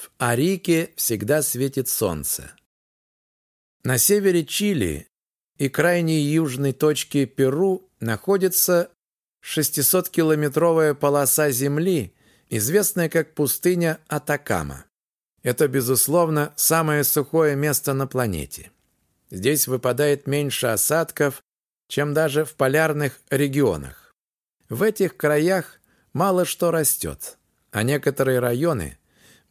В Арике всегда светит солнце. На севере Чили и крайней южной точке Перу находится 600-километровая полоса земли, известная как пустыня Атакама. Это, безусловно, самое сухое место на планете. Здесь выпадает меньше осадков, чем даже в полярных регионах. В этих краях мало что растет, а некоторые районы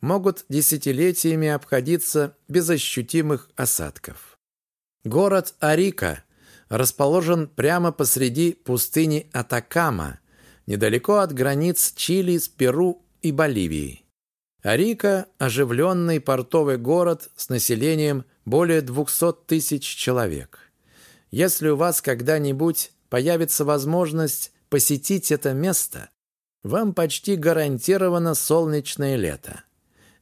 могут десятилетиями обходиться без ощутимых осадков. Город Арика расположен прямо посреди пустыни Атакама, недалеко от границ Чили с Перу и Боливией. Арика – оживленный портовый город с населением более 200 тысяч человек. Если у вас когда-нибудь появится возможность посетить это место, вам почти гарантировано солнечное лето.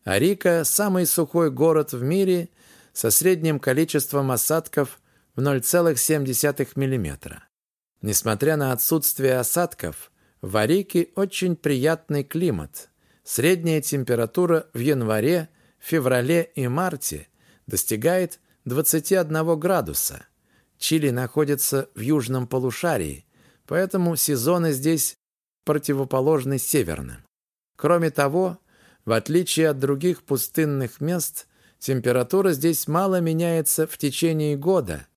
Арика – самый сухой город в мире со средним количеством осадков в 0,7 мм. Несмотря на отсутствие осадков, в Арике очень приятный климат – Средняя температура в январе, феврале и марте достигает 21 градуса. Чили находится в южном полушарии, поэтому сезоны здесь противоположны северным. Кроме того, в отличие от других пустынных мест, температура здесь мало меняется в течение года,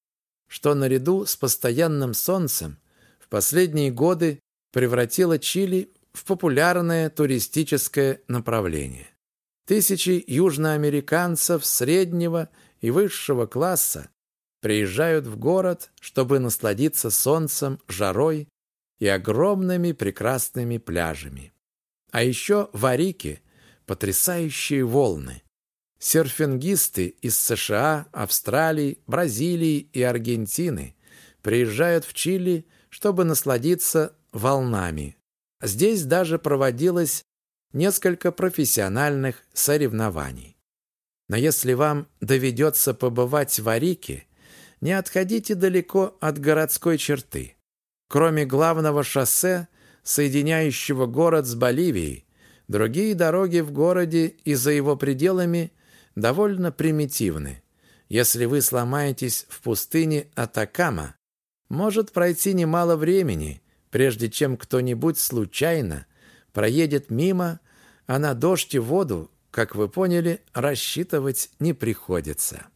что наряду с постоянным солнцем в последние годы превратило Чили в популярное туристическое направление. Тысячи южноамериканцев среднего и высшего класса приезжают в город, чтобы насладиться солнцем, жарой и огромными прекрасными пляжами. А еще в Арике потрясающие волны. Серфингисты из США, Австралии, Бразилии и Аргентины приезжают в Чили, чтобы насладиться волнами, Здесь даже проводилось несколько профессиональных соревнований. Но если вам доведется побывать в Арике, не отходите далеко от городской черты. Кроме главного шоссе, соединяющего город с Боливией, другие дороги в городе и за его пределами довольно примитивны. Если вы сломаетесь в пустыне Атакама, может пройти немало времени, прежде чем кто-нибудь случайно проедет мимо, а на дождь и воду, как вы поняли, рассчитывать не приходится.